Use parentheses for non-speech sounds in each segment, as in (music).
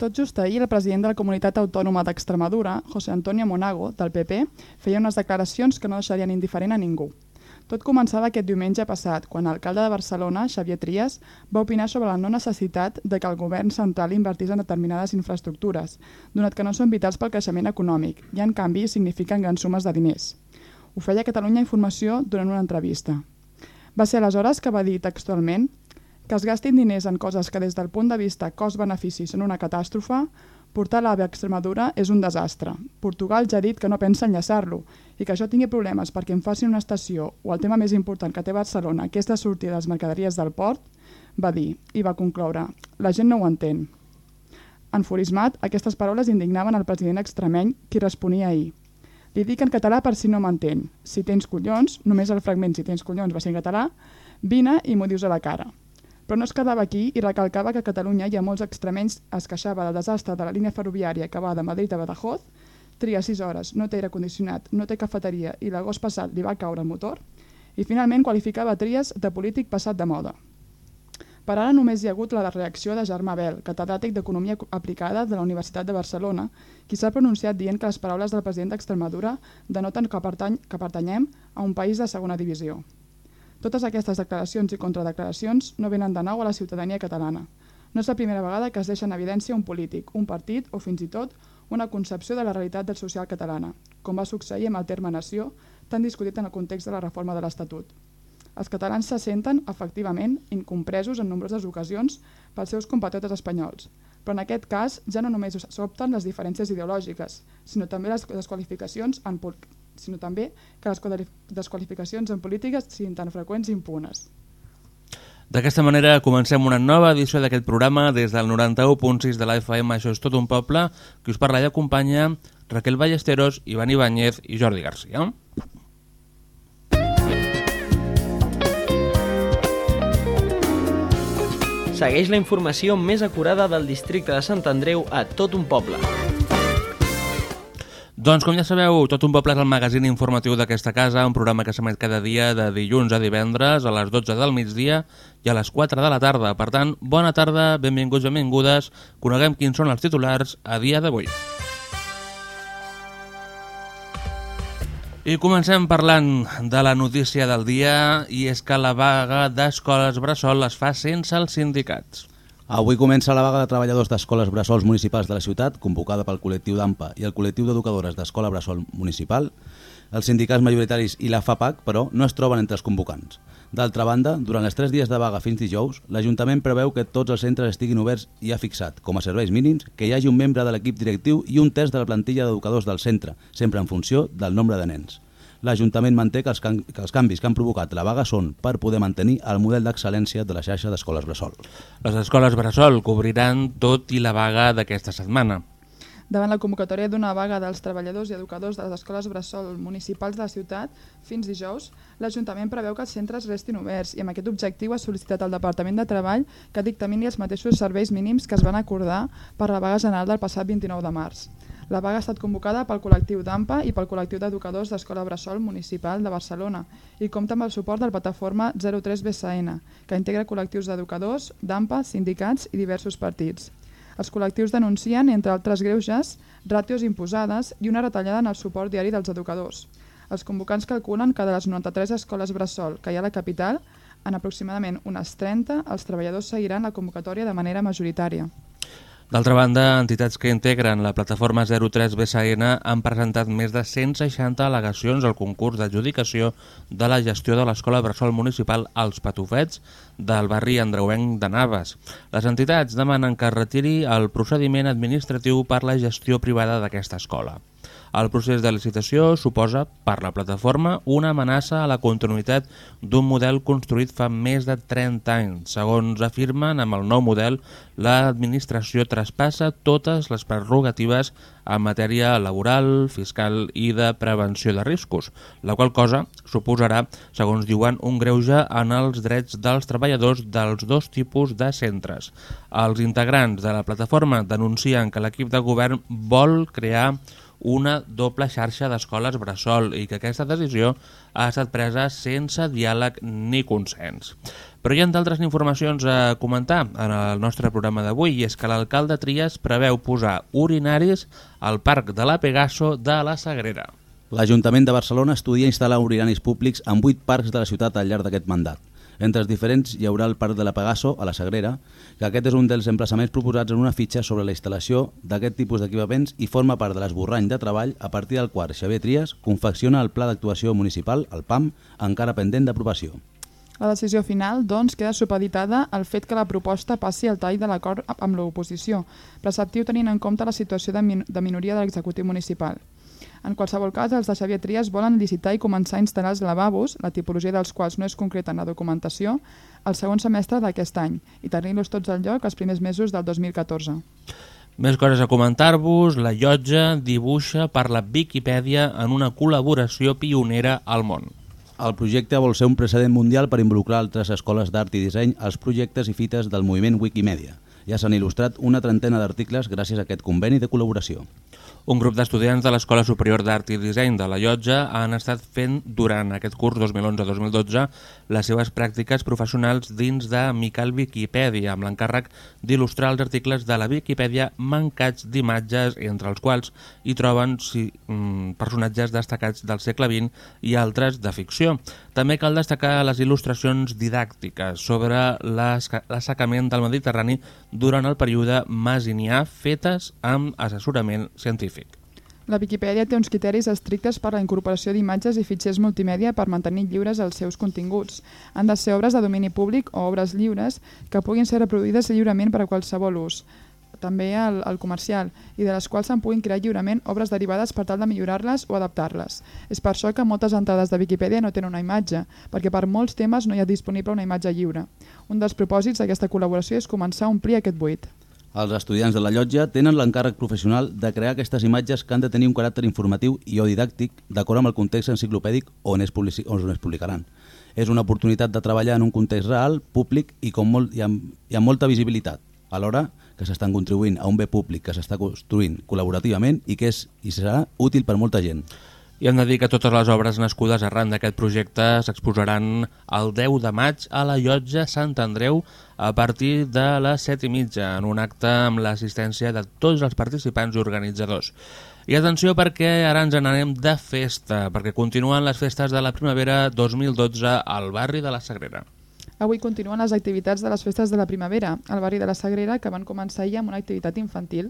Tot just ahir, el president de la Comunitat Autònoma d'Extremadura, José Antonio Monago, del PP, feia unes declaracions que no deixarien indiferent a ningú. Tot començava aquest diumenge passat, quan l'alcalde de Barcelona, Xavier Trias, va opinar sobre la no necessitat de que el govern central invertís en determinades infraestructures, donat que no són vitals pel creixement econòmic i, en canvi, signifiquen grans sumes de diners. Ho feia Catalunya Informació durant una entrevista. Va ser aleshores que va dir textualment que es gastin diners en coses que des del punt de vista cost-benefici són una catàstrofe, portar l'AVE a Extremadura és un desastre. Portugal ja ha dit que no pensa enllaçar-lo i que això tingui problemes perquè en facin una estació o el tema més important que té Barcelona, que és de sortir de les mercaderies del port, va dir i va concloure, la gent no ho entén. Enfurismat, aquestes paraules indignaven el president extremeny qui responia ahir. Li dic en català per si no m'entén. Si tens collons, només el fragment si tens collons va ser en català, vine i m'ho dius a la cara. Però no es quedava aquí i recalcava que a Catalunya hi ha molts extremenys es queixava del desastre de la línia ferroviària que va de Madrid a Badajoz, tria 6 hores, no té aire condicionat, no té cafeteria i l'agost passat li va caure el motor, i finalment qualificava Trias de polític passat de moda. Per ara només hi ha hagut la reacció de Germà Bel, catedràtic d'Economia Aplicada de la Universitat de Barcelona, qui s'ha pronunciat dient que les paraules del president d'Extremadura denoten que, pertany que pertanyem a un país de segona divisió. Totes aquestes declaracions i contradeclaracions no venen de nou a la ciutadania catalana. No és la primera vegada que es deixa en evidència un polític, un partit o fins i tot una concepció de la realitat del social catalana, com va succeir amb el terme nació, tan discutit en el context de la reforma de l'Estatut. Els catalans se senten, efectivament, incompresos en nombroses ocasions pels seus compatriotes espanyols, però en aquest cas ja no només s'opten les diferències ideològiques, sinó també les desqualificacions en, sinó també que les desqualificacions en polítiques siguin tan freqüents i impunes. D'aquesta manera comencem una nova edició d'aquest programa des del 91.6 de l'AFM Això és tot un poble, que us parla i acompanya Raquel Ballesteros, Ivan Ibáñez i Jordi Garcia. Segueix la informació més acurada del districte de Sant Andreu a tot un poble. Doncs com ja sabeu, Tot un poble és el magazín informatiu d'aquesta casa, un programa que s'emet cada dia de dilluns a divendres a les 12 del migdia i a les 4 de la tarda. Per tant, bona tarda, benvinguts i benvingudes, coneguem quins són els titulars a dia d'avui. I comencem parlant de la notícia del dia i és que la vaga d'escoles Bressol es fa sense els sindicats. Avui comença la vaga de treballadors d'escoles bressols municipals de la ciutat, convocada pel col·lectiu d'AMPA i el col·lectiu d'educadores d'Escola Bressol Municipal. Els sindicats majoritaris i la FAPAC, però, no es troben entre els convocants. D'altra banda, durant els tres dies de vaga fins dijous, l'Ajuntament preveu que tots els centres estiguin oberts i ha fixat, com a serveis mínims, que hi hagi un membre de l'equip directiu i un terç de la plantilla d'educadors del centre, sempre en funció del nombre de nens l'Ajuntament manté que els, can que els canvis que han provocat la vaga són per poder mantenir el model d'excel·lència de la xarxa d'escoles Bressol. Les escoles Bressol cobriran tot i la vaga d'aquesta setmana. Davant la convocatòria d'una vaga dels treballadors i educadors de les escoles Bressol municipals de la ciutat, fins dijous, l'Ajuntament preveu que els centres restin oberts i amb aquest objectiu ha sol·licitat al Departament de Treball que dictamini els mateixos serveis mínims que es van acordar per la vaga general del passat 29 de març. La vaga ha estat convocada pel col·lectiu d'AMPA i pel col·lectiu d'educadors d'Escola Bressol Municipal de Barcelona i compta amb el suport del plataforma 03 BSN, que integra col·lectius d'educadors, d'AMPA, sindicats i diversos partits. Els col·lectius denuncien, entre altres greuges, ràtios imposades i una retallada en el suport diari dels educadors. Els convocants calculen que de les 93 escoles Bressol que hi ha a la capital, en aproximadament unes 30, els treballadors seguiran la convocatòria de manera majoritària. D'altra banda, entitats que integren la plataforma 03 BSN han presentat més de 160 al·legacions al concurs d'adjudicació de la gestió de l'Escola Bressol Municipal als Patufets del barri Andreuenc de Naves. Les entitats demanen que retiri el procediment administratiu per la gestió privada d'aquesta escola. El procés de licitació suposa, per la plataforma, una amenaça a la continuïtat d'un model construït fa més de 30 anys. Segons afirmen, amb el nou model, l'administració traspassa totes les prerrogatives en matèria laboral, fiscal i de prevenció de riscos, la qual cosa suposarà, segons diuen, un greuge en els drets dels treballadors dels dos tipus de centres. Els integrants de la plataforma denuncien que l'equip de govern vol crear una doble xarxa d'escoles bressol i que aquesta decisió ha estat presa sense diàleg ni consens. Però hi ha d'altres informacions a comentar en el nostre programa d'avui i és que l'alcalde Trias preveu posar urinaris al Parc de la Pegaso de la Sagrera. L'Ajuntament de Barcelona estudia instal·lar urinaris públics en vuit parcs de la ciutat al llarg d'aquest mandat. Entre els diferents hi haurà el Parc de la Pegaso, a la Sagrera, que aquest és un dels emplaçaments proposats en una fitxa sobre la instal·lació d'aquest tipus d'equipaments i forma part de l'esborrany de treball a partir del qual Xavier Trias confecciona el Pla d'Actuació Municipal, el PAM, encara pendent d'aprovació. La decisió final, doncs, queda supeditada al fet que la proposta passi al tall de l'acord amb l'oposició, preceptiu tenint en compte la situació de, min de minoria de l'executiu municipal. En qualsevol cas, els de Xavier Trias volen licitar i començar a instal·lar els lavabos, la tipologia dels quals no és concreta en la documentació, el segon semestre d'aquest any i tenir-los tots al lloc els primers mesos del 2014. Més coses a comentar-vos, la llotja dibuixa per la Viquipèdia en una col·laboració pionera al món. El projecte vol ser un precedent mundial per involucrar altres escoles d'art i disseny als projectes i fites del moviment Wikimedia. Ja s'han il·lustrat una trentena d'articles gràcies a aquest conveni de col·laboració. Un grup d'estudiants de l'Escola Superior d'Art i Disseny de la Llotja han estat fent durant aquest curs 2011-2012 les seves pràctiques professionals dins de Mical Wikipedia amb l'encàrrec d'il·lustrar els articles de la Wikipedia mancats d'imatges entre els quals hi troben sí, mm, personatges destacats del segle XX i altres de ficció. També cal destacar les il·lustracions didàctiques sobre l'assecament del Mediterrani durant el període masinià fetes amb assessorament científic. La Viquipèdia té uns criteris estrictes per a la incorporació d'imatges i fitxers multimèdia per mantenir lliures els seus continguts. Han de ser obres de domini públic o obres lliures que puguin ser reproduïdes lliurement per a qualsevol ús també al, al comercial, i de les quals se'n puguin crear lliurement obres derivades per tal de millorar-les o adaptar-les. És per això que moltes entrades de Viquipèdia no tenen una imatge, perquè per molts temes no hi ha disponible una imatge lliure. Un dels propòsits d'aquesta col·laboració és començar a omplir aquest buit. Els estudiants de la llotja tenen l'encàrrec professional de crear aquestes imatges que han de tenir un caràcter informatiu i o didàctic d'acord amb el context enciclopèdic on es, on es publicaran. És una oportunitat de treballar en un context real, públic i, com molt, i, amb, i amb molta visibilitat, alhora que s'estan contribuint a un bé públic que s'està construint col·laborativament i que és i serà útil per molta gent. I hem de dir que totes les obres nascudes arran d'aquest projecte s'exposaran el 10 de maig a la llotja Sant Andreu a partir de les 7 i mitja en un acte amb l'assistència de tots els participants i organitzadors. I atenció perquè ara ens n'anem de festa, perquè continuen les festes de la primavera 2012 al barri de la Sagrera. Avui continuen les activitats de les festes de la primavera al barri de la Sagrera que van començar ahir amb una activitat infantil.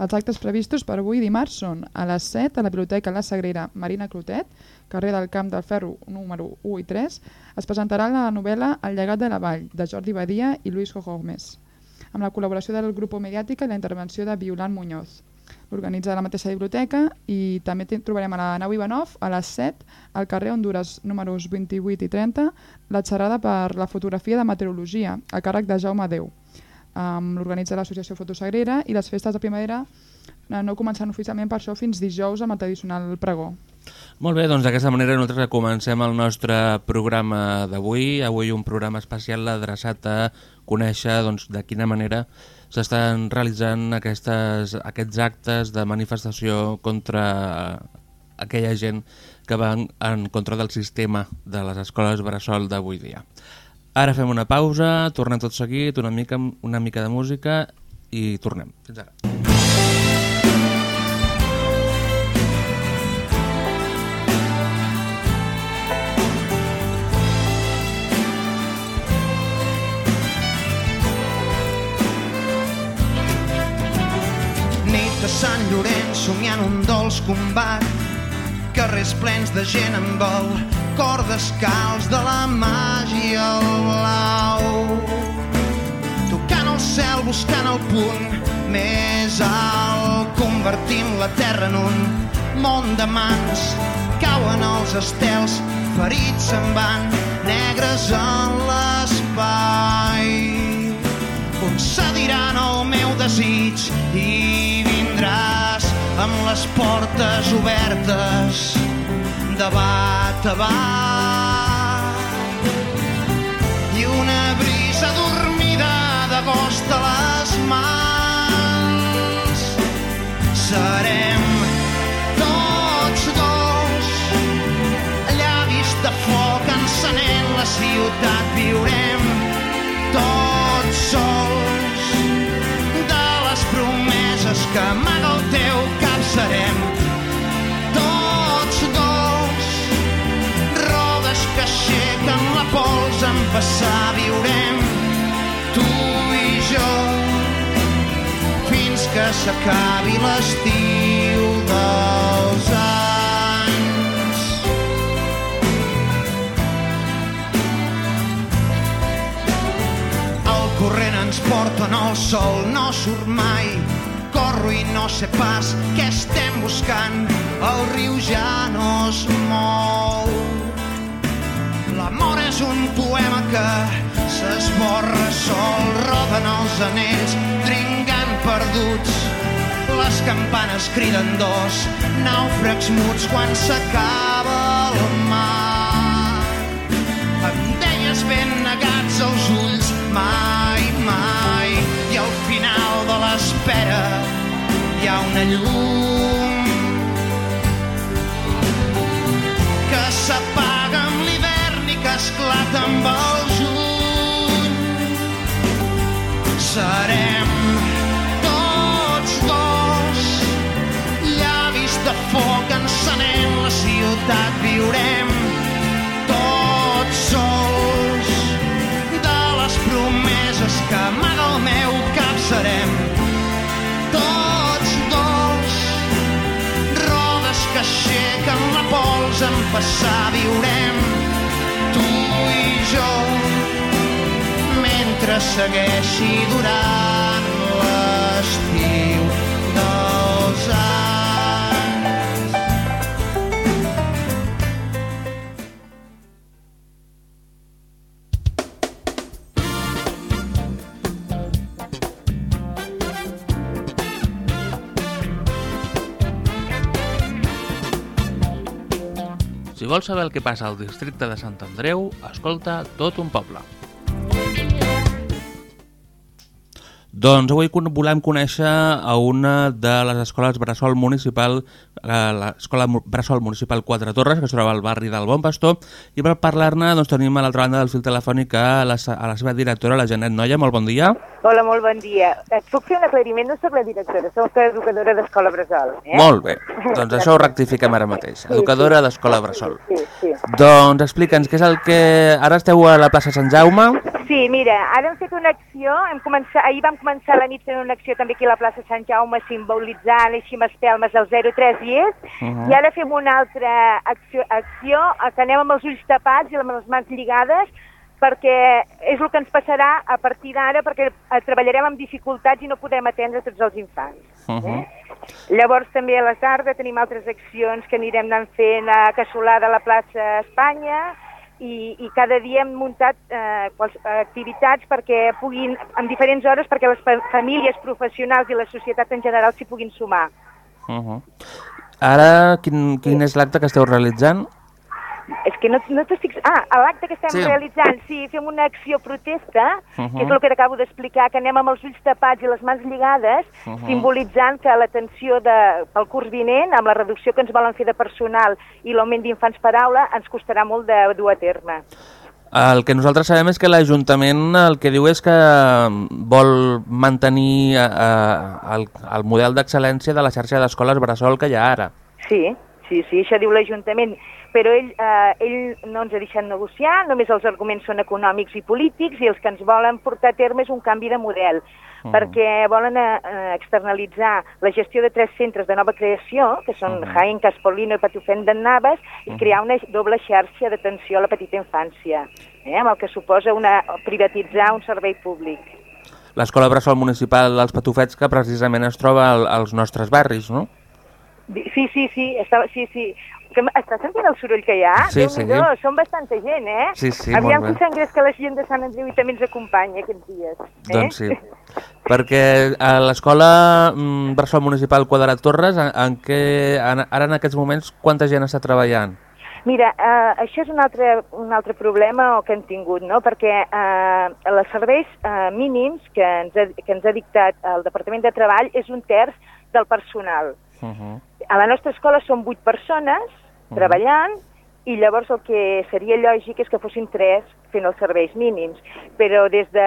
Els actes previstos per avui dimarts són a les 7 a la Biblioteca La Sagrera Marina Clotet, carrer del Camp del Ferro número 1 i 3, es presentarà la novel·la El llegat de la vall, de Jordi Badia i Luis Jojogmes, amb la col·laboració del grup Mediàtica i la intervenció de Violant Muñoz. L'organitza la mateixa biblioteca i també trobarem a la nau Ivanov a les 7 al carrer Honduras números 28 i 30 la xerrada per la fotografia de meteorologia a càrrec de Jaume Déu. Um, L'organitza l'Associació Fotosagrera i les festes de primavera eh, no començant oficialment per això fins dijous amb el tradicional pregó. Molt bé, doncs d'aquesta manera nosaltres comencem el nostre programa d'avui. Avui un programa especial adreçat a conèixer doncs, de quina manera s'estan realitzant aquestes, aquests actes de manifestació contra aquella gent que van en contra del sistema de les escoles bressol d'avui dia. Ara fem una pausa, tornem tot seguit, una mica, una mica de música i tornem. Fins ara. Sant Llorenç somiant un dolç combat carrers plens de gent amb el cor descalç de la màgia al blau. Tocant el cel buscant el punt més alt convertim la terra en un món de mans. Cauen els estels ferits se'n van negres en l'espai. Concediran el meu desig i vindràs amb les portes obertes de bat a bat i una brisa dormida d'agost a les mans. Serem tots foc la ciutat viurem que amaga el teu cap serem tots dos. Rodes que aixequen la pols en passar viurem tu i jo fins que s'acabi l'estiu dels anys. Corrent ens porta en el sol, no surt mai Corro i no sé pas què estem buscant. El riu ja no es mou. L'amor és un poema que s'esborra sol, roden els anells, dringant perduts. Les campanes criden dos, nàufrags muts quan s'acaba el mar. Em deies ben negats els ulls, mai, mai, i al final de l'espera hi ha una llum que s'apaga amb l'hivern i que esclata amb el juny. Serem tots dos llavis de foc encenent la ciutat viurem tots sols de les promeses que amaga el meu cap serem pols en passar viurem tu i jo mentre segueixi durant vols saber el que passa al districte de Sant Andreu, escolta tot un poble. Doncs avui volem conèixer a una de les escoles Bressol Municipal, eh, l'escola Bressol Municipal Quatre Torres, que es troba al barri del Bon Pastor, i per parlar-ne doncs, tenim a l'altra banda del fil telefònic a la, a la seva directora, la Janet Noia. Molt bon dia. Hola, molt bon dia. Et puc fer un aclariment? No soc la directora, soc educadora d'Escola Bressol. Eh? Molt bé, doncs això ho rectifiquem ara mateix. Educadora d'Escola Bressol. Sí, sí. Doncs explica'ns què és el que... Ara esteu a la plaça Sant Jaume. Sí, mira, ara hem fet una acció, hem començat, ahir vam començar la nit fent una acció també aquí a la plaça Sant Jaume simbolitzant així amb espelmes del 03 dies Uh -huh. i ara fem una altra acció, acció eh, que anem amb els ulls tapats i amb les mans lligades perquè és el que ens passarà a partir d'ara perquè eh, treballarem amb dificultats i no podem atendre tots els infants. Uh -huh. Llavors també a la tarda tenim altres accions que anirem anant fent a Casolada a la plaça Espanya i, i cada dia hem muntat eh, quals, activitats perquè puguin, en diferents hores, perquè les fa famílies professionals i la societat en general s'hi puguin sumar. Uh -huh. Ara, quin, quin és l'acte que esteu realitzant? És que no, no t'estic... Ah, l'acte que estem Sí. realitzant, sí, fem una acció protesta, uh. -huh. que és el que t'acabo d'explicar, que anem amb els ulls tapats i les mans lligades, uh. -huh. simbolitzant que l'atenció de, pel curs vinent, amb la reducció que ens volen fer de personal i l'augment d'infants per aula, ens costarà molt de dur a terme. El que nosaltres sabem és que l'Ajuntament el que diu és que vol mantenir eh, eh, el, el model d'excel·lència de la xarxa d'escoles Bressol que hi ha ara. Sí, sí, sí, això diu l'Ajuntament. Però ell, eh, ell no ens ha deixat negociar, només els arguments són econòmics i polítics i els que ens volen portar a terme és un canvi de model, uh -huh. perquè volen eh, externalitzar la gestió de tres centres de nova creació, que són uh -huh. Jaén, Caspolino i Patufent de Naves, i uh -huh. crear una doble xarxa d'atenció a la petita infància, eh, amb el que suposa una, privatitzar un servei públic. L'escola Bressol Municipal dels Patufets que precisament es troba al, als nostres barris, no? Sí, sí, sí, està, sí, sí. Que estàs sentint el soroll que hi ha? Sí, sí. Som bastanta gent, eh? Sí, sí, Aviam molt bé. s'engreix que la gent de Sant Andreu i també ens acompanya aquests dies. Eh? Doncs sí. Perquè a l'escola mm, Bressol Municipal Quadrat Torres, en, en què, en, ara en aquests moments, quanta gent està treballant? Mira, eh, això és un altre, un altre problema que hem tingut, no? perquè eh, els serveis eh, mínims que ens, ha, que ens ha dictat el Departament de Treball és un terç del personal. Uh -huh. A la nostra escola són vuit persones treballant i llavors el que seria lògic és que fossin tres fent els serveis mínims. Però des de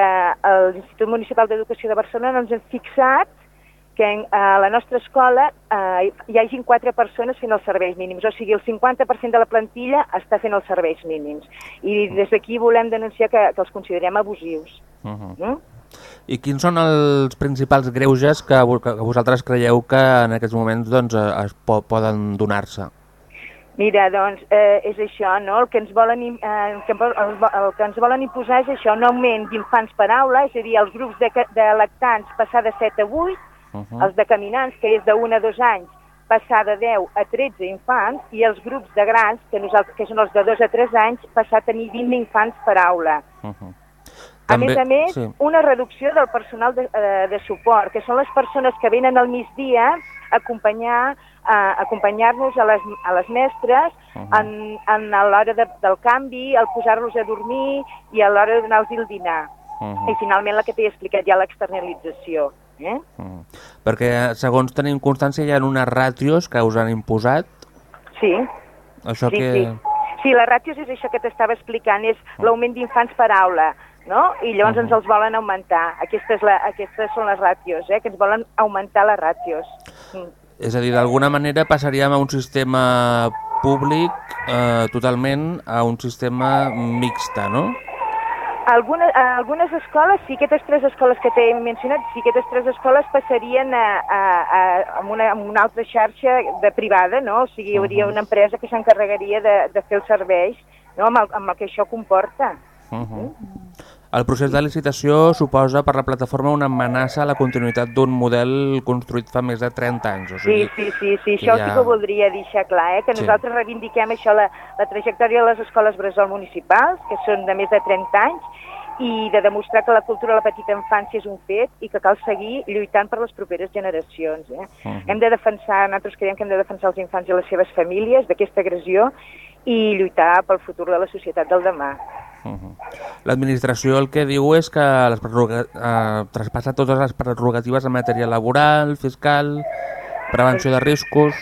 l'Institut Municipal d'Educació de Barcelona ens hem fixat que en, a la nostra escola eh, hi hagin quatre persones fent els serveis mínims, o sigui, el 50% de la plantilla està fent els serveis mínims. I des d'aquí volem denunciar que, que els considerem abusius. Uh -huh. No? I quins són els principals greuges que, que vosaltres creieu que en aquests moments doncs, eh, es po poden donar-se? Mira, doncs, eh, és això, no? El que, ens volen, eh, el, que, el, que ens volen imposar és això, un augment d'infants per aula, és a dir, els grups de, de lactants passar de 7 a 8, Uh -huh. els de caminants, que és de 1 a 2 anys, passar de 10 a 13 infants, i els grups de grans, que, nosaltres, que són els de 2 a 3 anys, passar a tenir 20 infants per aula. Uh -huh. A més a més, sí. una reducció del personal de, eh, de suport, que són les persones que venen al migdia a acompanyar a acompanyar-nos a, les, a les mestres uh. -huh. en, en a l'hora de, del canvi, al posar-los a dormir i a l'hora de donar-los el dinar. Uh I -huh. finalment la que t'he explicat ja, l'externalització. Eh? Uh -huh. Perquè, segons tenim constància, hi ha unes ràtios que us han imposat. Sí, Això sí, que... sí. Sí, la ràtios és això que t'estava explicant, és l'augment d'infants per aula, no? I llavors Mhm. ens els volen augmentar. Aquesta és la, aquestes són les ràtios, eh? que ens volen augmentar les ràtios. Mm. És a dir, d'alguna manera passaríem a un sistema públic eh, totalment a un sistema mixta, no? Algunes, algunes escoles, sí, aquestes tres escoles que t'he mencionat, sí, aquestes tres escoles passarien a, a, a, a, una, a una altra xarxa de privada, no? O sigui, hi hauria una empresa que s'encarregaria de, de fer els serveis, no? amb, el, amb el que això comporta. Uh -huh. El procés de licitació suposa per la plataforma una amenaça a la continuïtat d'un model construït fa més de 30 anys. O Sí, sigui, sí, sí, sí, que això ja- sí que ho voldria deixar clar, eh? que Sí. nosaltres reivindiquem això, la, la trajectòria de les escoles bressol municipals, que són de més de 30 anys, i de demostrar que la cultura de la petita infància és un fet i que cal seguir lluitant per les properes generacions. Eh? Mhm. Hem de defensar, nosaltres creiem que hem de defensar els infants i les seves famílies d'aquesta agressió i lluitar pel futur de la societat del demà. Uh -huh. L'administració el que diu és que les eh, traspassa totes les prerrogatives en matèria laboral, fiscal, prevenció de riscos...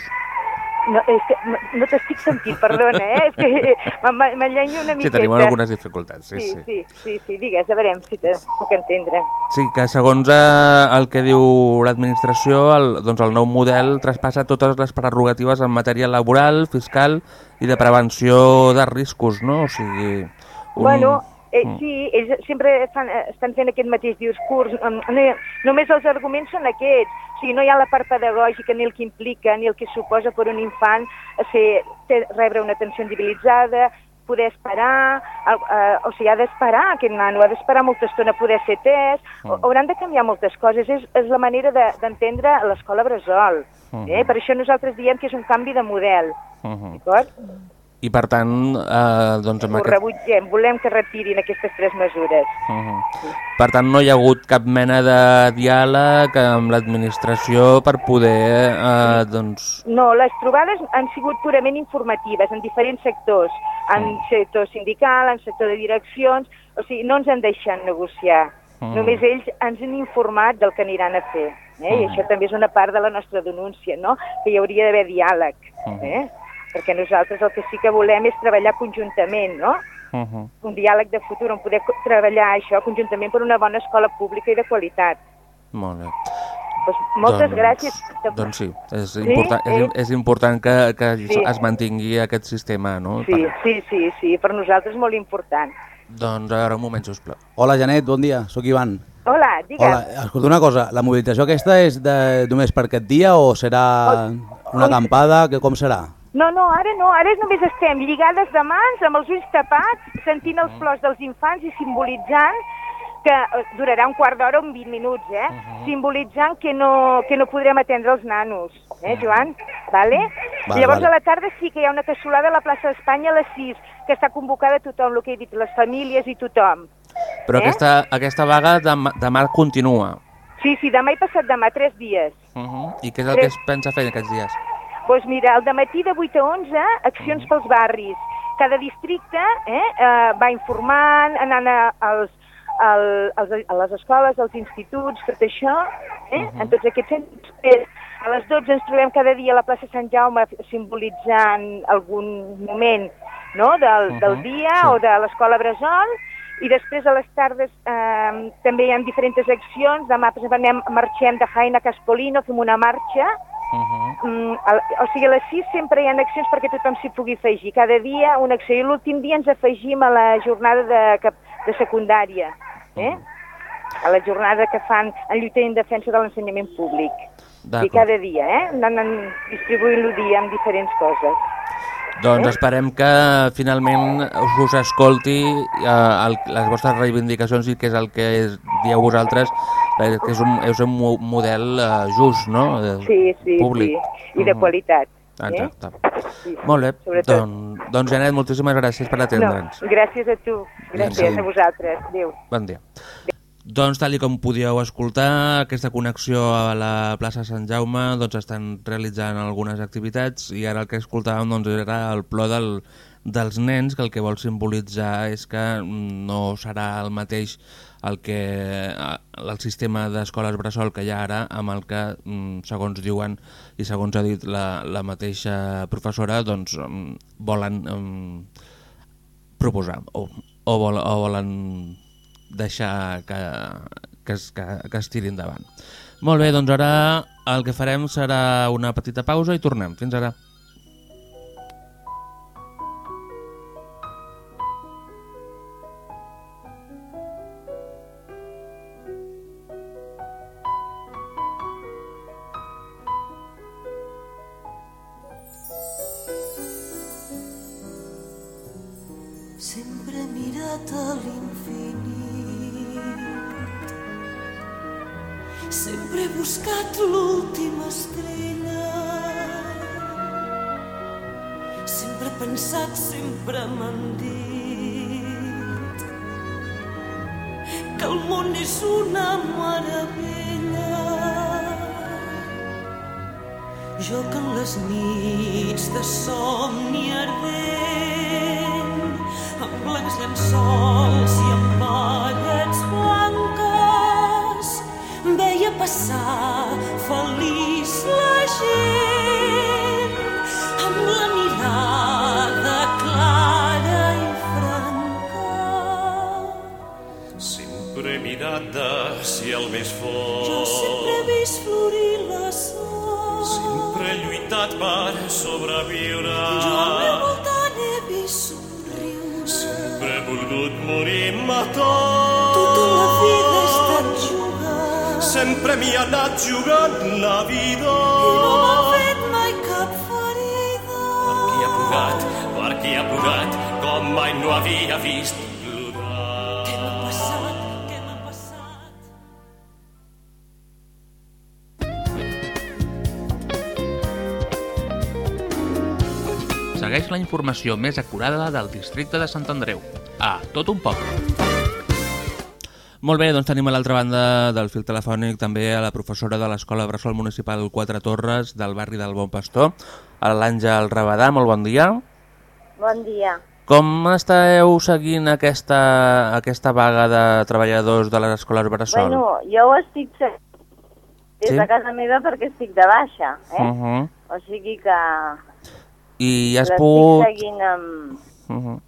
No, és que no, t'estic sentint, perdona, eh? és que me- m'allenyo una Sí, miqueta. tenim algunes dificultats, sí, Sí, sí. sí, sí, sí, digues, a veure si te puc entendre. Sí, que segons eh, el que diu l'administració, el, doncs el nou model traspassa totes les prerrogatives en matèria laboral, fiscal i de prevenció de riscos, no? O sigui... Un... Bueno, eh, Mm. sí, ells sempre fan, eh, estan fent aquest mateix discurs. Mm, No, només els arguments són aquests. O sigui, no hi ha la part pedagògica, ni el que implica, ni el que suposa per un infant eh, ser, ser, rebre una atenció individualitzada, poder esperar, el, eh, o sigui, ha d'esperar, aquest nano ha d'esperar molta estona a poder ser test, Mm. mm. hauran de canviar moltes coses, és, és la manera de- d'entendre de, l'escola bressol. Mm. Eh? Per això nosaltres diem que és un canvi de model, Uh -huh. d'acord? I per tant, eh, doncs amb Ho aquest... rebutgem, volem que retirin aquestes tres mesures. Uh -huh. Per tant, no hi ha hagut cap mena de diàleg amb l'administració per poder, eh, doncs... No, les trobades han sigut purament informatives en diferents sectors, en sector sindical, en sector de direccions, o sigui, no ens han deixat negociar. Mm. Només ells ens han informat del que aniran a fer. Eh? I Mm. això també és una part de la nostra denúncia, no? que hi hauria d'haver diàleg. Mm. Eh? Perquè nosaltres el que sí que volem és treballar conjuntament, no? Uh -huh. un diàleg de futur on poder treballar això conjuntament per una bona escola pública i de qualitat. Molt bé. Pues moltes doncs, gràcies. Doncs sí, és, Sí? important, és, és important que, que Sí. es mantingui aquest sistema, no? Sí, sí, sí, sí, per nosaltres és molt important. Doncs a veure, un moment, sisplau. Hola, Janet, bon dia, sóc Ivan. Hola, digue'm. Hola, escolta una cosa, la mobilització aquesta és de, només per aquest dia o serà una acampada? Que, com serà? No, no, ara no, ara només estem lligades de mans, amb els ulls tapats, sentint els plors dels infants i simbolitzant que eh, durarà un quart d'hora o 20 minuts, eh? Simbolitzant que no, que no podrem atendre els nanos, eh, Joan? Vale? Val, Llavors val. a la tarda sí que hi ha una cassolada a la plaça d'Espanya a les 6, que està convocada tothom, el que he dit, les famílies i tothom. Però Eh? aquesta, aquesta vaga demà, demà continua. Sí, sí, demà he passat demà, tres dies. Uh -huh. I què és el que es pensa fer en aquests dies? Doncs pues mira, al matí de 8 a 11, accions pels barris. Cada districte eh, eh, va informant, anant a, als, al, als, a les escoles, als instituts, tot això, eh, Mhm. en tots aquests centres. A les 12 ens trobem cada dia a la plaça Sant Jaume simbolitzant algun moment no, del, del Mhm, dia sí. o de l'escola Bressol I després a les tardes eh, també hi ha diferents accions. Demà, per exemple, anem, marxem de Jaén a Caspolino, fem una marxa. Uh -huh. Mm, o sigui, a les 6 sempre hi ha accions perquè tothom s'hi pugui afegir. Cada dia una acció. I l'últim dia ens afegim a la jornada de, de secundària. Eh? A la jornada que fan en lluita en defensa de l'ensenyament públic. I cada dia, eh? Anen distribuint el dia amb diferents coses. Doncs esperem que finalment us, escolti eh, el, les vostres reivindicacions i que és el que és, dieu vosaltres, eh, que és un, és un mo- model eh, just, no? De, Sí, sí, públic. sí. I de Mhm. qualitat. Exacte. Sí. Molt bé, Sobretot. doncs, doncs Janet, moltíssimes gràcies per atendre'ns. No, gràcies a tu. Gràcies a vosaltres. Adéu. Bon dia. Doncs tal com podíeu escoltar, aquesta connexió a la plaça Sant Jaume doncs estan realitzant algunes activitats i ara el que escoltàvem doncs, era el plor del, dels nens que el que vol simbolitzar és que no serà el mateix el que el sistema d'escoles bressol que hi ha ara amb el que, mm, segons diuen i segons ha dit la, la mateixa professora, doncs mm, volen mm, proposar o, o, vol, o volen deixar que, que, es, que, que es tiri endavant. Molt bé, doncs ara el que farem serà una petita pausa i tornem. Fins ara. Buscat l'última estrella. Sempre he pensat, sempre m'han dit que el món és una meravella. Jo que en les nits de somni ardent amb blancs llençols i amb ballets passar feliç la gent amb la mirada clara i franca. Sempre he mirat de ciel més Jo fort. sempre he vist florir la sort. Sempre he lluitat per sobreviure. Jo al meu voltant he vist somriure. Sempre he volgut morir-me tot. Sempre m'hi ha anat jugant la vida. I no m'ha fet mai cap ferida. Qui ha plorat, per qui ha plorat, com mai no havia vist plorar. Què m'ha passat? Què m'ha passat? Segueix la informació més acurada del districte de Sant Andreu. A tot un poble. Molt bé, doncs tenim a l'altra banda del fil telefònic també a la professora de l'Escola Bressol Municipal Quatre Torres del barri del Bon Pastor, a l'Àngel Rabadà. Molt bon dia. Bon dia. Com esteu seguint aquesta, aquesta vaga de treballadors de les escoles Bressol? Bueno, jo ho estic seguint des Sí? de casa meva perquè estic de baixa, eh? Uh -huh. O sigui que I has l'estic pogut... seguint amb... Uh -huh.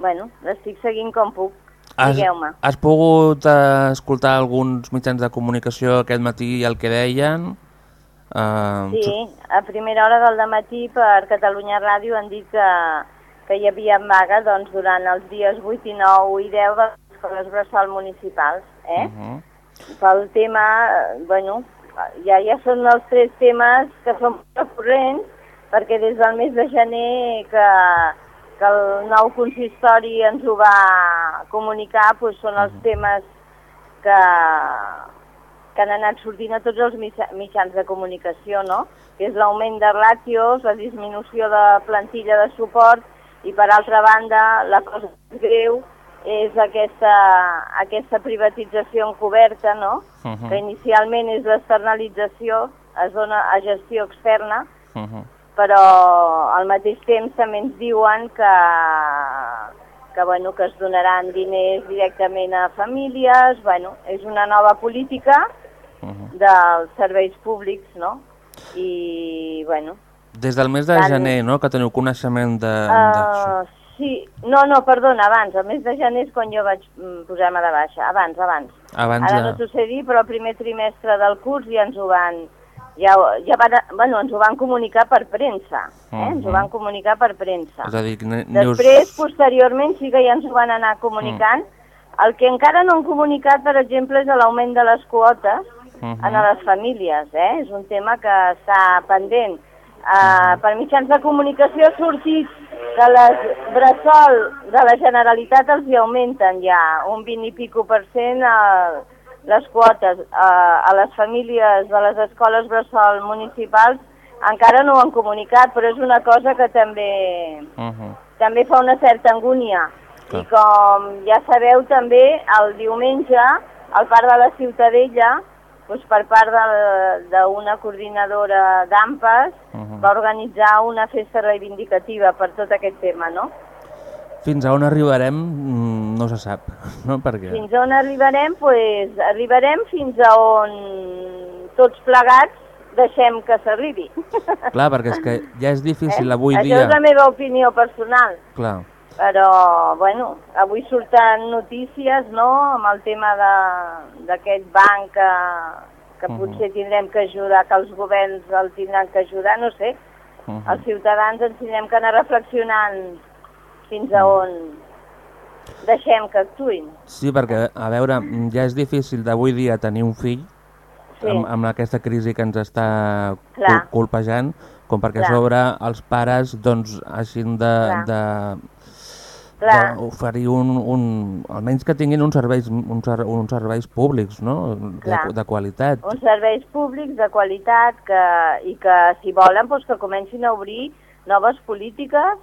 Bueno, l'estic seguint com puc. Has, Digueu-me. has pogut eh, escoltar alguns mitjans de comunicació aquest matí i el que deien? Uh, Sí, a primera hora del matí per Catalunya Ràdio han dit que, que hi havia vaga doncs, durant els dies 8 i 9 i 10 de les escoles bressol municipals. Eh? Uh -huh. Pel tema, bueno, ja, ja són els tres temes que són recurrents, perquè des del mes de gener que, que el nou consistori ens ho va comunicar, doncs són els temes que, que han anat sortint a tots els mitja- mitjans de comunicació, no? que és l'augment de ràtios, la disminució de plantilla de suport i, per altra banda, la cosa més greu és aquesta, aquesta privatització encoberta, no? Uh -huh. que inicialment és l'externalització, es dona a gestió externa, Uh -huh. Però al mateix temps també ens diuen que, que, bueno, que es donaran diners directament a famílies, bueno, és una nova política Uh -huh. dels serveis públics, no? I, bueno, Des del mes de Tant- gener, no?, que teniu coneixement de- uh. Sí, no, no, perdona, abans, el mes de gener és quan jo vaig mm, posar-me de baixa, abans, abans. Abans Ara de... no t'ho sé dir, però el primer trimestre del curs ja ens ho van, ja, ja van, bueno, ens ho van comunicar per premsa, eh? ens ho Mhm. van comunicar per premsa. És a dir, ne-. Després, posteriorment, sí que ja ens ho van anar comunicant. El que encara no han comunicat, per exemple, és l'augment de les quotes Mhm. en les famílies. Eh? És un tema que està pendent. Uh, per mitjans de comunicació ha sortit que les bressol de la Generalitat els hi augmenten ja un 20 i pico per cent a les quotes uh, a les famílies de les escoles bressol municipals encara no ho han comunicat, però és una cosa que també Mhm. també fa una certa angúnia. Clar. I com ja sabeu també, el diumenge, al Parc de la Ciutadella, doncs per part de- d'una coordinadora d'AMPAs, Mhm. va organitzar una festa reivindicativa per tot aquest tema, no? Fins a on arribarem mm, no se sap, (laughs) no? Perquè... Fins a on arribarem? Pues, arribarem fins a on tots plegats deixem que s'arribi. (laughs) Clar, perquè és que ja és difícil Eh? avui Això dia... és la meva opinió personal. Clar, Però, bueno, avui surten notícies, no?, amb el tema de- d'aquest banc que, que Mhm. potser tindrem que ajudar, que els governs el tindran que ajudar, no sé. Mhm. Els ciutadans ens tindrem que anar reflexionant fins a on deixem que actuïn. Sí, perquè, a veure, ja és difícil d'avui dia tenir un fill Sí. amb, amb aquesta crisi que ens està Clar. cul colpejant, com perquè a Clar. sobre els pares doncs, hagin de, Clar. de, Clar. d'oferir un, un... almenys que tinguin uns serveis, uns, ser- uns serveis públics, no?, de, de qualitat. uns serveis públics de qualitat que, i que, si volen, doncs, que comencin a obrir noves polítiques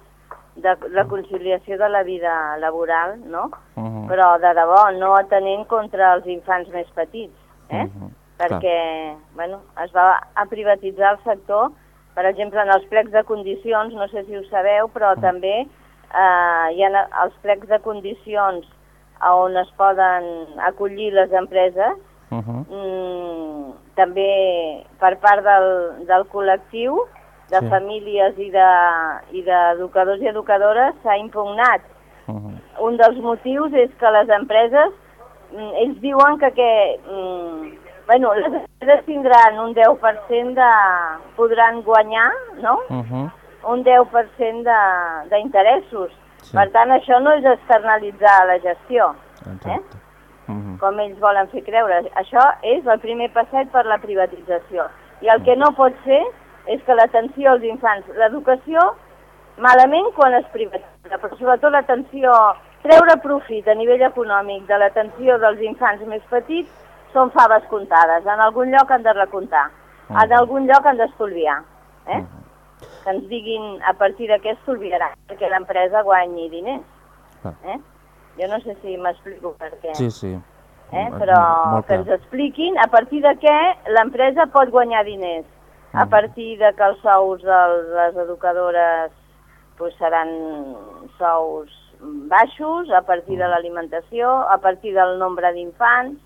de la conciliació de la vida laboral, no? Mhm. Però, de debò, no atenent contra els infants més petits, eh? Mhm. Perquè, bueno, es va a privatitzar el sector, per exemple, en els plecs de condicions, no sé si ho sabeu, però també eh, hi ha els plecs de condicions on es poden acollir les empreses, Mhm. mm, també per part del, del col·lectiu de Sí. famílies i de- i d'educadors i educadores s'ha impugnat. Mhm. Un dels motius és que les empreses, mm, ells diuen que, que mm, bueno, les empreses tindran un 10% de... podran guanyar, no?, Mhm. un 10% de- d'interessos. Sí. Per tant, això no és externalitzar la gestió, eh? Exacte. Mhm. com ells volen fer creure. Això és el primer passet per la privatització. I el que no pot ser és que l'atenció als infants, l'educació, malament quan es privatitza, però sobretot l'atenció, treure profit a nivell econòmic de l'atenció dels infants més petits són faves comptades. En algun lloc han de recomptar, en algun lloc han d'estolviar. Eh? Que ens diguin a partir de què estolviarà, perquè l'empresa guanyi diners. Eh? Jo no sé si m'explico per què Sí, sí. eh? Molt- però que ens expliquin a partir de què l'empresa pot guanyar diners. A Mm. partir de que els sous de les educadores pues, seran sous baixos, a partir Mm. de l'alimentació, a partir del nombre d'infants,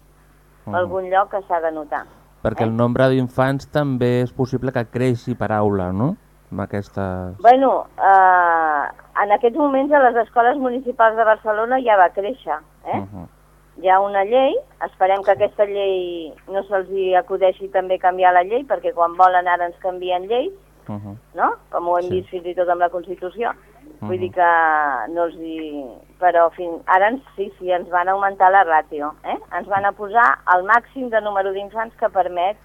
a algun lloc que s'ha de notar. Perquè el nombre d'infants també és possible que creixi per aula, no? Amb aquesta... Bueno, eh, en aquests moments a les escoles municipals de Barcelona ja va créixer, eh? Mhm. Hi ha una llei, esperem que aquesta llei no se'ls acudeixi també canviar la llei, perquè quan volen ara ens canvien lleis, Mhm. no? com ho hem Sí. vist fins i tot amb la Constitució. Vull Mhm. dir que no els hi... Però fin... ara ens, sí, sí, ens van augmentar la ràtio, eh? ens van a posar el màxim de número d'infants que permet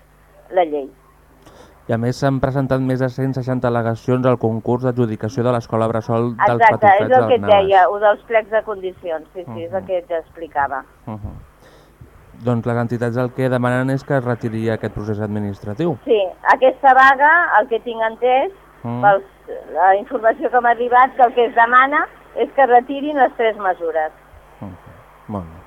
la llei. I a més s'han presentat més de 160 al·legacions al concurs d'adjudicació de l'escola Bressol dels Exacte, Patufets és el que et deia, un dels plecs de condicions, sí, sí, és el que t'explicava. Uh -huh. Doncs les entitats el que demanen és que es retiri aquest procés administratiu. Sí, aquesta vaga, el que tinc entès, Mm. pels, la informació que m'ha arribat, que el que es demana és que retirin les tres mesures. Molt bé.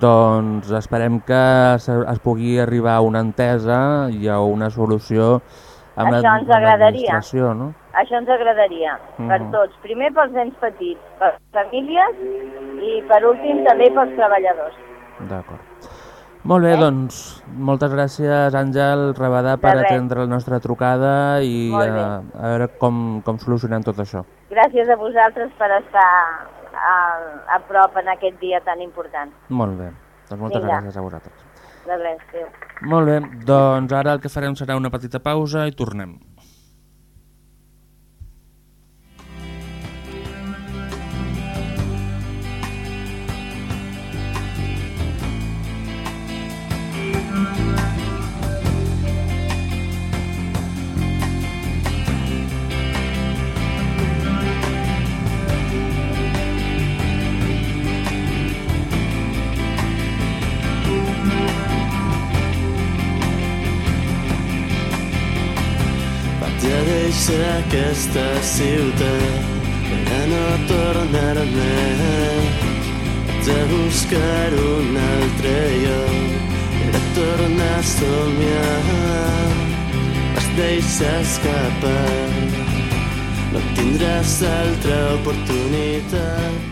Doncs esperem que es pugui arribar a una entesa i a una solució amb la- Això ens amb agradaria. l'administració, no? Això ens agradaria, per Mhm. tots. Primer pels nens petits, per les famílies i per últim també pels treballadors. D'acord. Molt bé, doncs, moltes gràcies, Àngel Rabadà, per res. atendre la nostra trucada i a, a veure com, com solucionem tot això. gràcies a vosaltres per estar a, a prop en aquest dia tan important. Molt bé. Doncs moltes Vinga. gràcies a vosaltres. De res. Molt bé, doncs ara el que farem serà una petita pausa i tornem. A deixar aquesta ciutat per a no tornar més. Vaig a buscar un altre lloc per a tornar a somiar. Vas deixar escapar, no tindràs altra oportunitat.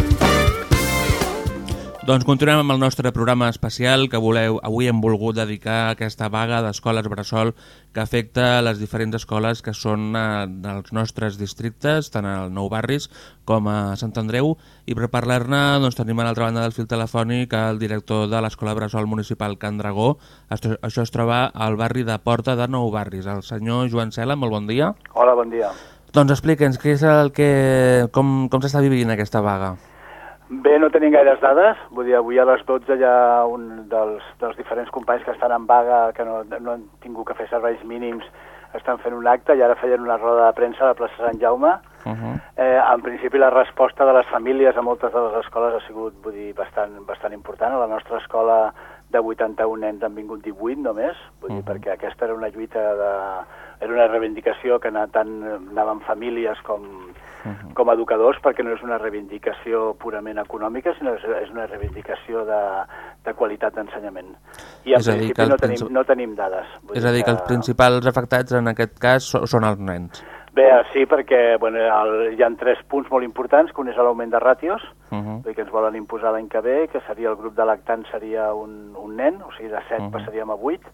Doncs continuem amb el nostre programa especial que voleu, avui hem volgut dedicar a aquesta vaga d'escoles bressol que afecta les diferents escoles que són eh, dels nostres districtes, tant al Nou Barris com a Sant Andreu, i per parlar-ne doncs, tenim a l'altra banda del fil telefònic el director de l'Escola Bressol Municipal Can Dragó. Això es troba al barri de Porta de Nou Barris. El senyor Joan Cela, molt bon dia. Hola, bon dia. Doncs explica'ns què és el que, com, com s'està vivint aquesta vaga. Bé, no tenim gaires dades. Vull dir, avui a les 12 hi ha un dels, dels diferents companys que estan en vaga, que no, no han tingut que fer serveis mínims, estan fent un acte i ara feien una roda de premsa a la plaça Sant Jaume. Uh -huh. Eh, en principi la resposta de les famílies a moltes de les escoles ha sigut vull dir, bastant, bastant important. A la nostra escola de 81 nens han vingut 18 només, vull dir, Mhm. perquè aquesta era una lluita de... era una reivindicació que tant anaven famílies com. Com a educadors perquè no és una reivindicació purament econòmica, sinó és, és una reivindicació de, de qualitat d'ensenyament. I en És principi que no, tenim, no tenim dades. Vull És a dir, que els principals afectats en aquest cas són els nens. Bé, sí, perquè bueno, el, hi ha tres punts molt importants, que un és l'augment de ràtios, Uh -huh. que ens volen imposar l'any que ve, que seria el grup de lactants seria un, un nen, o sigui, de 7 Mhm. passaríem a 8,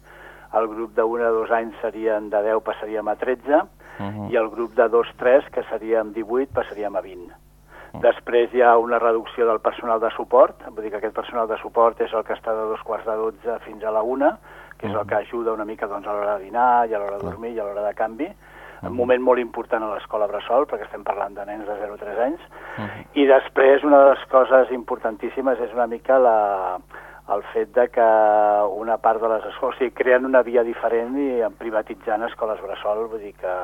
el grup de 1 a 2 anys serien de 10 passaríem a 13, Uh -huh. i el grup de 2-3, que seríem 18, passaríem a 20. Mm. Després hi ha una reducció del personal de suport, vull dir que aquest personal de suport és el que està de dos quarts de 12 fins a la 1, que és el que ajuda una mica doncs, a l'hora de dinar i a l'hora de dormir i a l'hora de canvi. Un moment molt important a l'escola Bressol, perquè estem parlant de nens de 0 a 3 anys. I després, una de les coses importantíssimes és una mica la, el fet de que una part de les escoles, o sigui, creen una via diferent i en privatitzant escoles Bressol, vull dir que,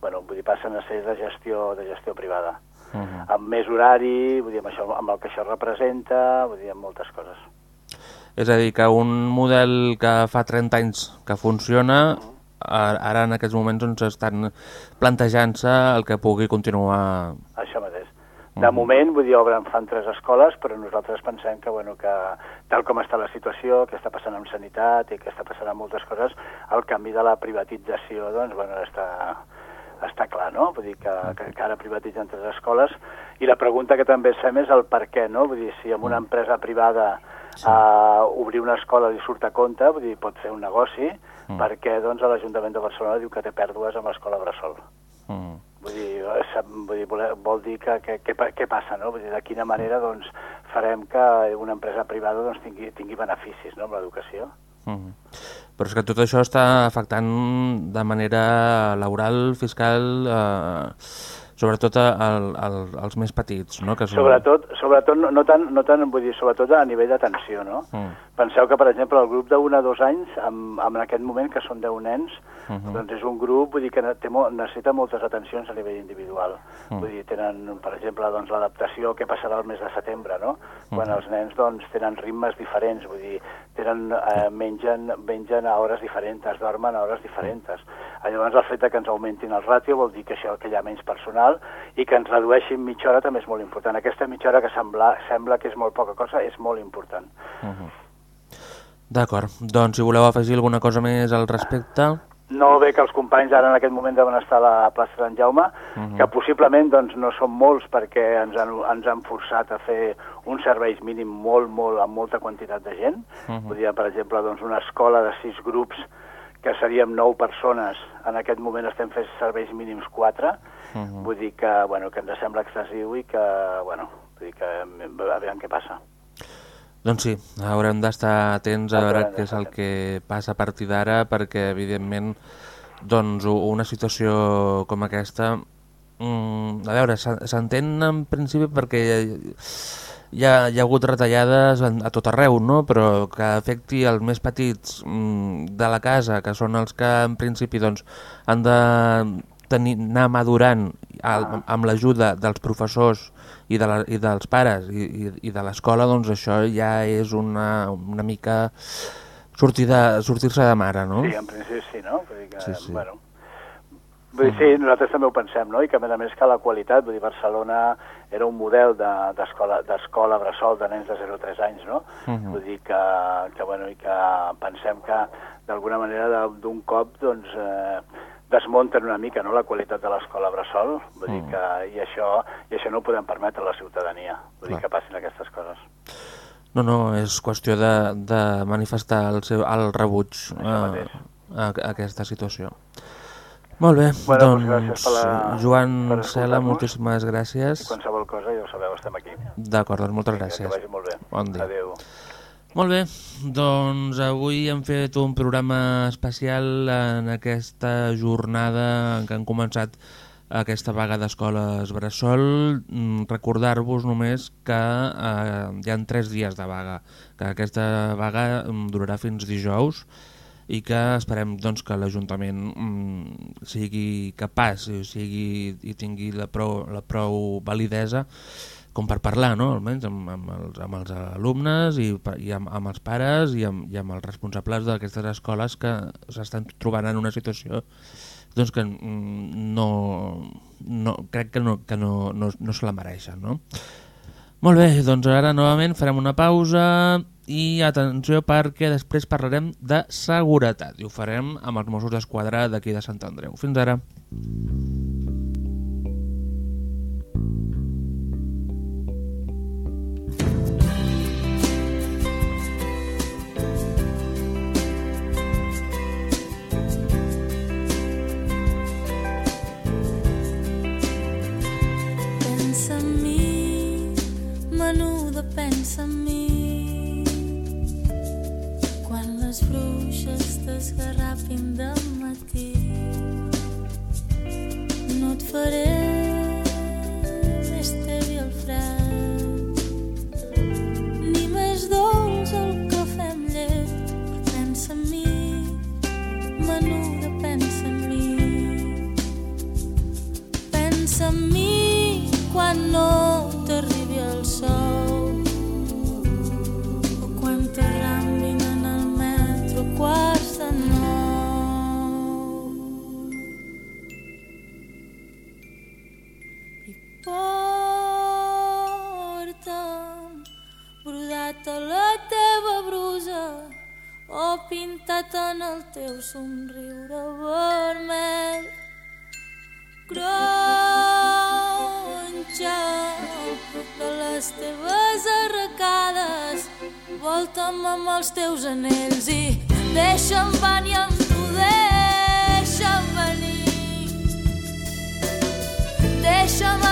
bueno, vull dir, passen a ser de gestió, de gestió privada. Uh -huh. Amb més horari, vull dir, amb, això, amb el que això representa, vull dir, amb moltes coses. És a dir, que un model que fa 30 anys que funciona, a- ara en aquests moments doncs, estan plantejant-se el que pugui continuar... Això mateix. De moment, vull dir, obren, fan tres escoles, però nosaltres pensem que, bueno, que tal com està la situació, que està passant amb sanitat i que està passant amb moltes coses, el canvi de la privatització, doncs, bueno, està, està clar, no? Vull dir que, que, que ara privatitzen tres escoles i la pregunta que també fem és el per què, no? Vull dir, si amb una empresa privada sí. uh, obrir una escola li surt a compte, vull dir, pot fer un negoci, mm. perquè doncs l'Ajuntament de Barcelona diu que té pèrdues amb l'escola Bressol. Mm. Vull dir, eh, vull dir voler, vol dir que, què passa, no? Vull dir, de quina manera doncs, farem que una empresa privada doncs, tingui, tingui beneficis no, amb l'educació. Mm. Però és que tot això està afectant de manera laboral, fiscal, eh, sobretot al, al, als més petits, no? Que són... Sobretot, sobretot no, no, tant, no tant, vull dir, sobretot a nivell d'atenció, no? Mm. Penseu que, per exemple, el grup de 1 a 2 anys, en, en aquest moment, que són 10 nens, Mhm. doncs és un grup vull dir, que té, mo- necessita moltes atencions a nivell individual. Mm. Vull dir, tenen, per exemple, doncs, l'adaptació que passarà el mes de setembre, no? Quan Mhm. els nens doncs, tenen ritmes diferents, vull dir, tenen, eh, mengen, mengen a hores diferents, dormen a hores diferents. Llavors, el fet que ens augmentin el ràtio vol dir que això que hi ha menys personal i que ens redueixin mitja hora també és molt important. Aquesta mitja hora que sembla, sembla que és molt poca cosa és molt important. Mhm. D'acord, doncs si voleu afegir alguna cosa més al respecte... no ve que els companys ara en aquest moment deuen estar a la plaça Sant Jaume, Mhm. que possiblement doncs, no són molts perquè ens han, ens han forçat a fer uns serveis mínim molt, molt, amb molta quantitat de gent. Mhm. Vull dir, per exemple, doncs, una escola de sis grups que seríem nou persones, en aquest moment estem fent serveis mínims quatre, Mhm. vull dir que, bueno, que ens sembla excessiu i que, bueno, vull dir que a veure què passa. Doncs sí, haurem d'estar atents a veure què és el que passa a partir d'ara, perquè evidentment doncs, una situació com aquesta, mm, a veure, s'en- s'entén en principi perquè hi ha, hi ha hagut retallades a tot arreu, no? però que afecti els més petits mm, de la casa, que són els que en principi doncs, han de tenir, anar madurant al, amb l'ajuda dels professors i, de la, i dels pares i, i, i de l'escola, doncs això ja és una, una mica sortir-se sortir de mare, no? Sí, en principi sí, no? Vull dir que, Sí, sí. bueno... Vull dir, sí, nosaltres també ho pensem, no? I que, a més a més, que la qualitat, vull dir, Barcelona era un model de- d'escola bressol de nens de 0 a 3 anys, no? Mhm. Vull dir que, que, bueno, i que pensem que, d'alguna manera, de- d'un cop, doncs, eh, desmunten una mica no, la qualitat de l'escola bressol, vull dir Mm. que, i, això, i això no ho podem permetre a la ciutadania, vull dir Clar. que passin aquestes coses. No, no, és qüestió de, de manifestar el, seu, el rebuig a, mateix. a, a aquesta situació. Molt bé, Bueno, doncs, doncs gràcies per la- Joan per Cela, moltíssimes I gràcies. qualsevol cosa, ja ho sabeu, estem aquí. D'acord, doncs moltes Que gràcies. vagi molt bé. Bon dia. Adéu. Molt bé, doncs avui hem fet un programa especial en aquesta jornada en què han començat aquesta vaga d'escoles Bressol. Mm, Recordar-vos només que eh, hi han tres dies de vaga, que aquesta vaga mm, durarà fins dijous i que esperem doncs, que l'Ajuntament mm, sigui capaç o sigui, i tingui la prou, la prou validesa com per parlar, no? almenys amb, amb, els, amb els alumnes i, i amb, amb els pares i amb, i amb els responsables d'aquestes escoles que s'estan trobant en una situació doncs que mm, no, no, crec que no, que no, no, no se la mereixen. No? Molt bé, doncs ara novament farem una pausa i atenció perquè després parlarem de seguretat i ho farem amb els Mossos d'Esquadra d'aquí de Sant Andreu. Fins ara. Pensa pensa en mi. Quan les bruixes t'esgarrapin de matí, no et faré ni. Pensa en mi, pensa en mi. Pensa en mi quan no t'arribi el sol somriure vermell gronxa de les teves arracades volta'm amb els teus anells i deixa'm venir amb tu deixa'm venir. Deixa'm anar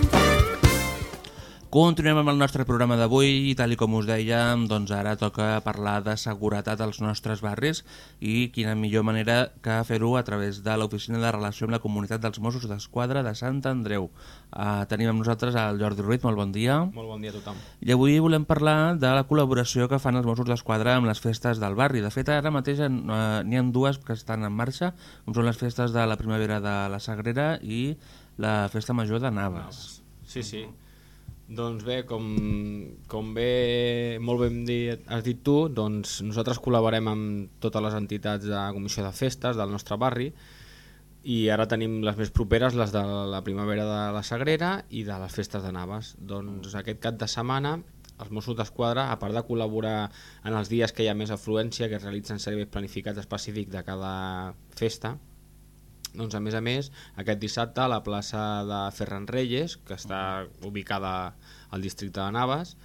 Continuem amb el nostre programa d'avui i tal i com us dèiem, doncs ara toca parlar de seguretat als nostres barris i quina millor manera que fer-ho a través de l'Oficina de Relació amb la Comunitat dels Mossos d'Esquadra de Sant Andreu. Uh, tenim amb nosaltres el Jordi Ruiz, molt bon dia. Molt bon dia a tothom. I avui volem parlar de la col·laboració que fan els Mossos d'Esquadra amb les festes del barri. De fet, ara mateix uh, n'hi ha dues que estan en marxa, com són les festes de la primavera de la Sagrera i la festa major de Navas. Sí, sí. Doncs bé, com, com bé, molt ben dit, has dit tu, doncs nosaltres col·laborem amb totes les entitats de comissió de festes del nostre barri i ara tenim les més properes, les de la primavera de la Sagrera i de les festes de Navas. Doncs aquest cap de setmana els Mossos d'Esquadra, a part de col·laborar en els dies que hi ha més afluència, que es realitzen serveis planificats específics de cada festa, doncs, a més a més, aquest dissabte a la plaça de Ferran Reyes, que està ubicada al districte de Navas,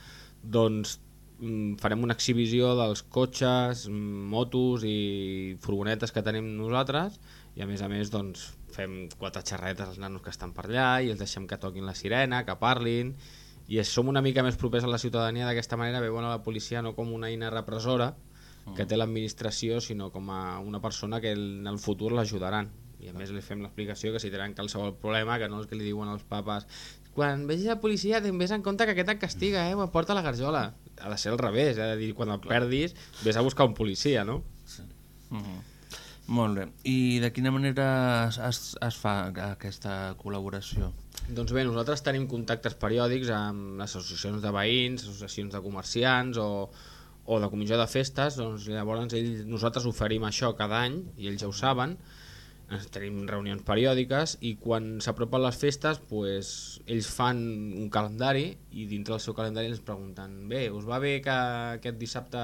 doncs mm, farem una exhibició dels cotxes, mm, motos i furgonetes que tenim nosaltres i a més a més doncs, fem quatre xerretes als nanos que estan per allà i els deixem que toquin la sirena, que parlin i som una mica més propers a la ciutadania d'aquesta manera veuen a la policia no com una eina repressora que té l'administració sinó com a una persona que en el futur l'ajudaran. I a més li fem l'explicació que si tenen qualsevol problema que no és que li diuen als papes quan vegis la policia ves en compte que aquest et castiga, eh? o et porta a la garjola ha de ser al revés, ha de dir quan el perdis ves a buscar un policia, no? Sí. Uh -huh. Molt bé. I de quina manera es, es, es fa aquesta col·laboració? Doncs bé, nosaltres tenim contactes periòdics amb associacions de veïns, associacions de comerciants o, o de comissió de festes, doncs llavors ells, nosaltres oferim això cada any i ells ja ho saben, tenim reunions periòdiques i quan s'apropen les festes pues, ells fan un calendari i dintre del seu calendari ens pregunten bé, us va bé que aquest dissabte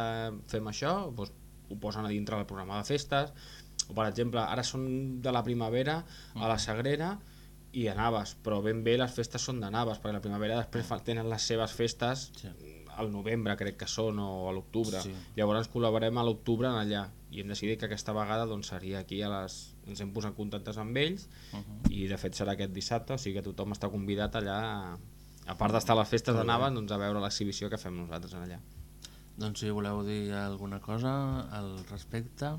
fem això? Pues, ho posen a dintre del programa de festes o per exemple, ara són de la primavera a la Sagrera i a Navas, però ben bé les festes són de Navas perquè la primavera després tenen les seves festes sí. Al novembre crec que són o a l'octubre sí. llavors col·laborem a l'octubre allà i hem decidit que aquesta vegada doncs, seria aquí a les... ens hem posat contactes amb ells uh -huh. i de fet serà aquest dissabte o sigui que tothom està convidat allà a part d'estar a les festes de Nava doncs, a veure l'exhibició que fem nosaltres allà doncs si voleu dir alguna cosa al respecte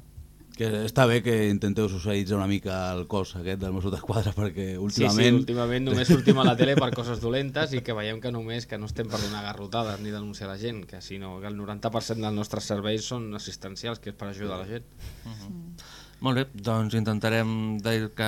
que està bé que intenteu socialitzar una mica el cos aquest del Mossos d'Esquadra (laughs) perquè últimament... Sí, sí, últimament només sortim a la (laughs) tele per coses dolentes i que veiem que només que no estem per donar garrotades ni denunciar la gent, que sinó que el 90% dels nostres serveis són assistencials, que és per ajudar la gent. Uh -huh. Molt bé, doncs intentarem que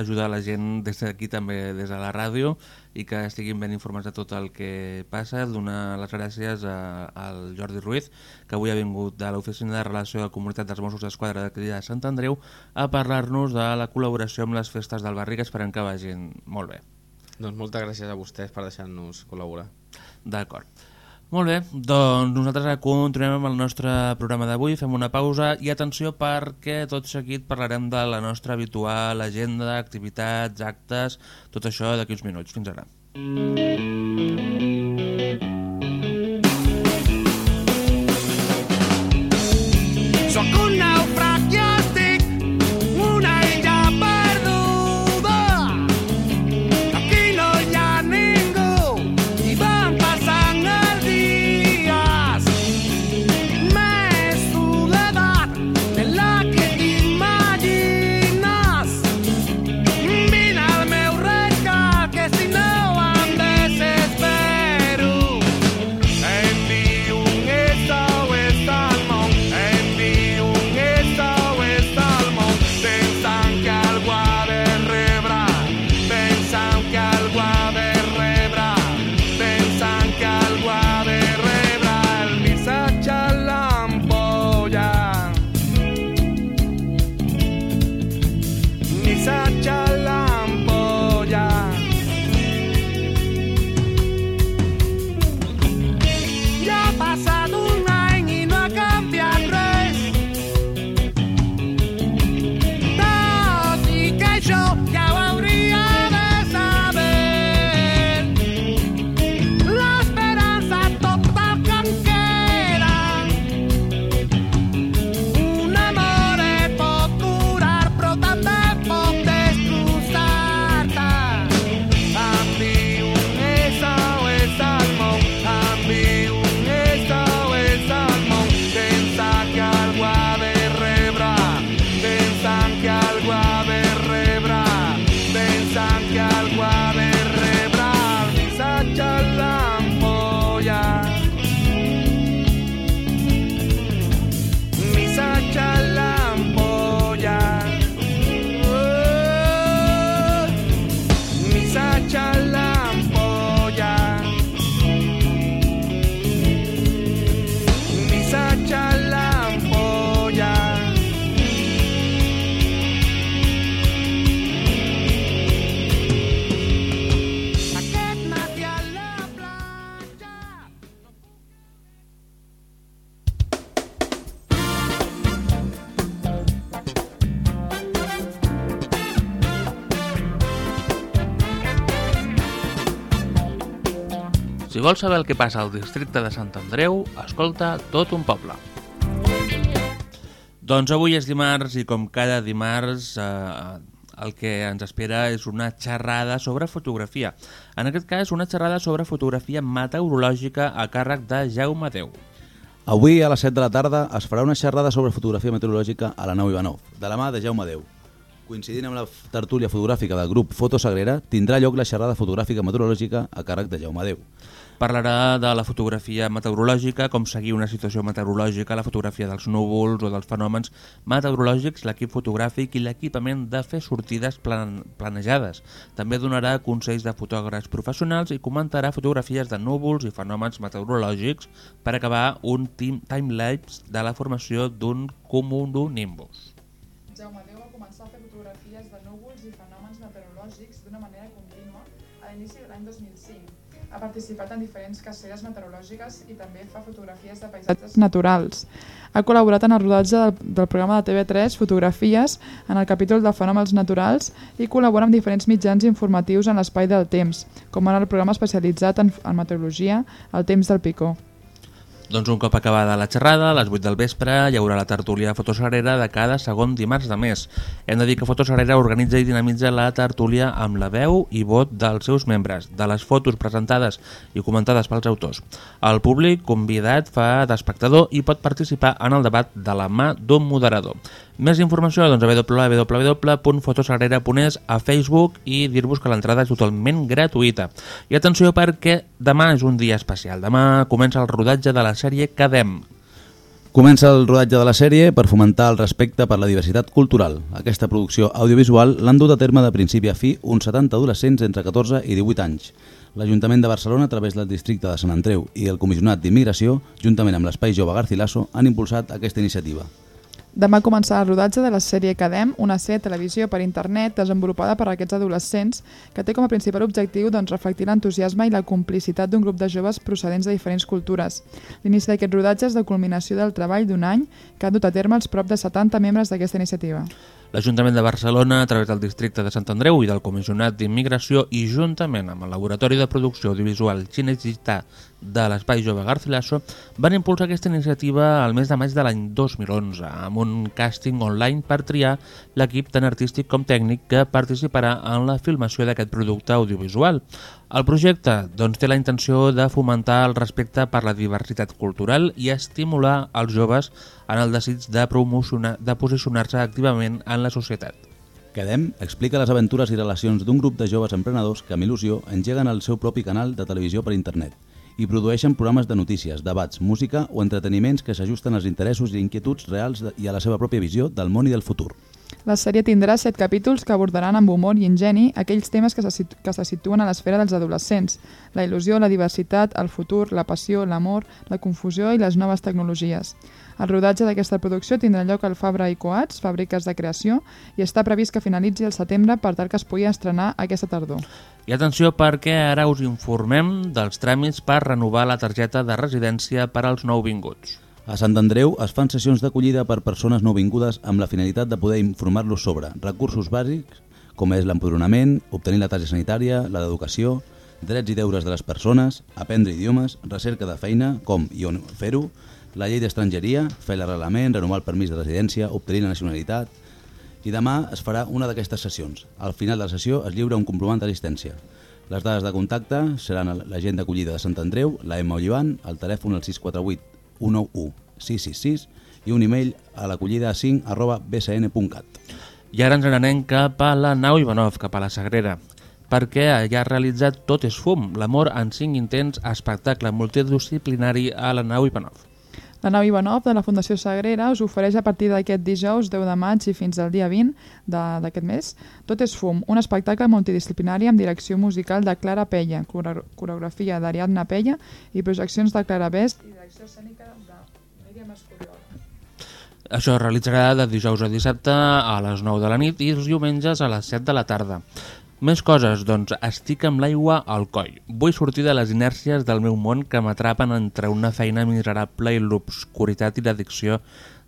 ajudar la gent des d'aquí també, des de la ràdio i que estiguin ben informats de tot el que passa. Donar les gràcies a, al Jordi Ruiz, que avui ha vingut de l'Oficina de Relació de Comunitat dels Mossos d'Esquadra de de Sant Andreu a parlar-nos de la col·laboració amb les festes del barri, que esperem que vagin molt bé. Doncs moltes gràcies a vostès per deixar-nos col·laborar. D'acord. Molt bé, doncs nosaltres continuem amb el nostre programa d'avui, fem una pausa i atenció perquè tot seguit parlarem de la nostra habitual agenda, activitats, actes, tot això d'aquí uns minuts. Fins ara. Soc Si vols saber el que passa al districte de Sant Andreu, escolta tot un poble. Doncs avui és dimarts i com cada dimarts eh, el que ens espera és una xerrada sobre fotografia. En aquest cas, una xerrada sobre fotografia meteorològica a càrrec de Jaume Déu. Avui a les 7 de la tarda es farà una xerrada sobre fotografia meteorològica a la nau Ivanov, de la mà de Jaume Déu. Coincidint amb la tertúlia fotogràfica del grup Fotosagrera, tindrà lloc la xerrada fotogràfica meteorològica a càrrec de Jaume Déu. Parlarà de la fotografia meteorològica, com seguir una situació meteorològica, la fotografia dels núvols o dels fenòmens meteorològics, l'equip fotogràfic i l'equipament de fer sortides plan planejades. També donarà consells de fotògrafs professionals i comentarà fotografies de núvols i fenòmens meteorològics per acabar un tim- timelapse de la formació d'un cumulonimbus. Ha participat en diferents caceres meteorològiques i també fa fotografies de paisatges naturals. Ha col·laborat en el rodatge del, del programa de TV3 Fotografies en el capítol de fenòmens naturals i col·labora amb diferents mitjans informatius en l'espai del temps, com ara el programa especialitzat en, en meteorologia El temps del Picó. Doncs un cop acabada la xerrada, a les 8 del vespre hi haurà la tertúlia Fotosagrera de cada segon dimarts de mes. Hem de dir que Fotosagrera organitza i dinamitza la tertúlia amb la veu i vot dels seus membres, de les fotos presentades i comentades pels autors. El públic convidat fa d'espectador i pot participar en el debat de la mà d'un moderador. Més informació doncs, a www.fotosagrera.es a Facebook i dir-vos que l'entrada és totalment gratuïta. I atenció perquè demà és un dia especial. Demà comença el rodatge de la sèrie Cadem. Comença el rodatge de la sèrie per fomentar el respecte per la diversitat cultural. Aquesta producció audiovisual l'han dut a terme de principi a fi uns 70 adolescents entre 14 i 18 anys. L'Ajuntament de Barcelona, a través del districte de Sant Andreu i el Comissionat d'Immigració, juntament amb l'Espai Jove Garcilaso, han impulsat aquesta iniciativa. Demà començarà el rodatge de la sèrie Cadem, una sèrie de televisió per internet desenvolupada per aquests adolescents que té com a principal objectiu doncs, reflectir l'entusiasme i la complicitat d'un grup de joves procedents de diferents cultures. L'inici d'aquest rodatge és de culminació del treball d'un any que ha dut a terme els prop de 70 membres d'aquesta iniciativa. L'Ajuntament de Barcelona, a través del districte de Sant Andreu i del Comissionat d'Immigració i juntament amb el Laboratori de Producció Audiovisual Cinecittà de l'Espai Jove Garcilaso, van impulsar aquesta iniciativa al mes de maig de l'any 2011 amb un càsting online per triar l'equip tant artístic com tècnic que participarà en la filmació d'aquest producte audiovisual. El projecte doncs, té la intenció de fomentar el respecte per la diversitat cultural i estimular els joves en el desig de, de posicionar-se activament en la societat. Quedem explica les aventures i relacions d'un grup de joves emprenedors que amb il·lusió engeguen el seu propi canal de televisió per internet i produeixen programes de notícies, debats, música o entreteniments que s'ajusten als interessos i inquietuds reals i a la seva pròpia visió del món i del futur. La sèrie tindrà set capítols que abordaran amb humor i ingeni aquells temes que se, situ que se situen a l'esfera dels adolescents, la il·lusió, la diversitat, el futur, la passió, l'amor, la confusió i les noves tecnologies. El rodatge d'aquesta producció tindrà lloc al Fabra i Coats, fàbriques de creació, i està previst que finalitzi el setembre per tal que es pugui estrenar aquesta tardor. I atenció perquè ara us informem dels tràmits per renovar la targeta de residència per als nouvinguts. A Sant Andreu es fan sessions d'acollida per persones nouvingudes amb la finalitat de poder informar-los sobre recursos bàsics, com és l'empadronament, obtenir la targeta sanitària, la d'educació, drets i deures de les persones, aprendre idiomes, recerca de feina, com i on fer-ho, la llei d'estrangeria, fer l'arrelament, renovar el permís de residència, obtenir la nacionalitat... I demà es farà una d'aquestes sessions. Al final de la sessió es lliura un comprovant d'assistència. Les dades de contacte seran l'agent d'acollida de Sant Andreu, la Emma Ollivan, el telèfon al 648 191 666 i un e-mail a l'acollida 5 arroba bsn.cat. I ara ens n'anem cap a la nau Ivanov, cap a la Sagrera, perquè allà ha realitzat Tot és fum, l'amor en cinc intents espectacle multidisciplinari a la nau Ivanov. La nau Ivanov de la Fundació Sagrera us ofereix a partir d'aquest dijous 10 de maig i fins al dia 20 de- d'aquest mes Tot és fum, un espectacle multidisciplinari amb direcció musical de Clara Pella, core- coreografia d'Ariadna Pella i projeccions de Clara Best i direcció escènica de Míriam Escoriol. Això es realitzarà de dijous a dissabte a les 9 de la nit i els diumenges a les 7 de la tarda. Més coses, doncs, estic amb l'aigua al coll. Vull sortir de les inèrcies del meu món que m'atrapen entre una feina miserable i l'obscuritat i l'addicció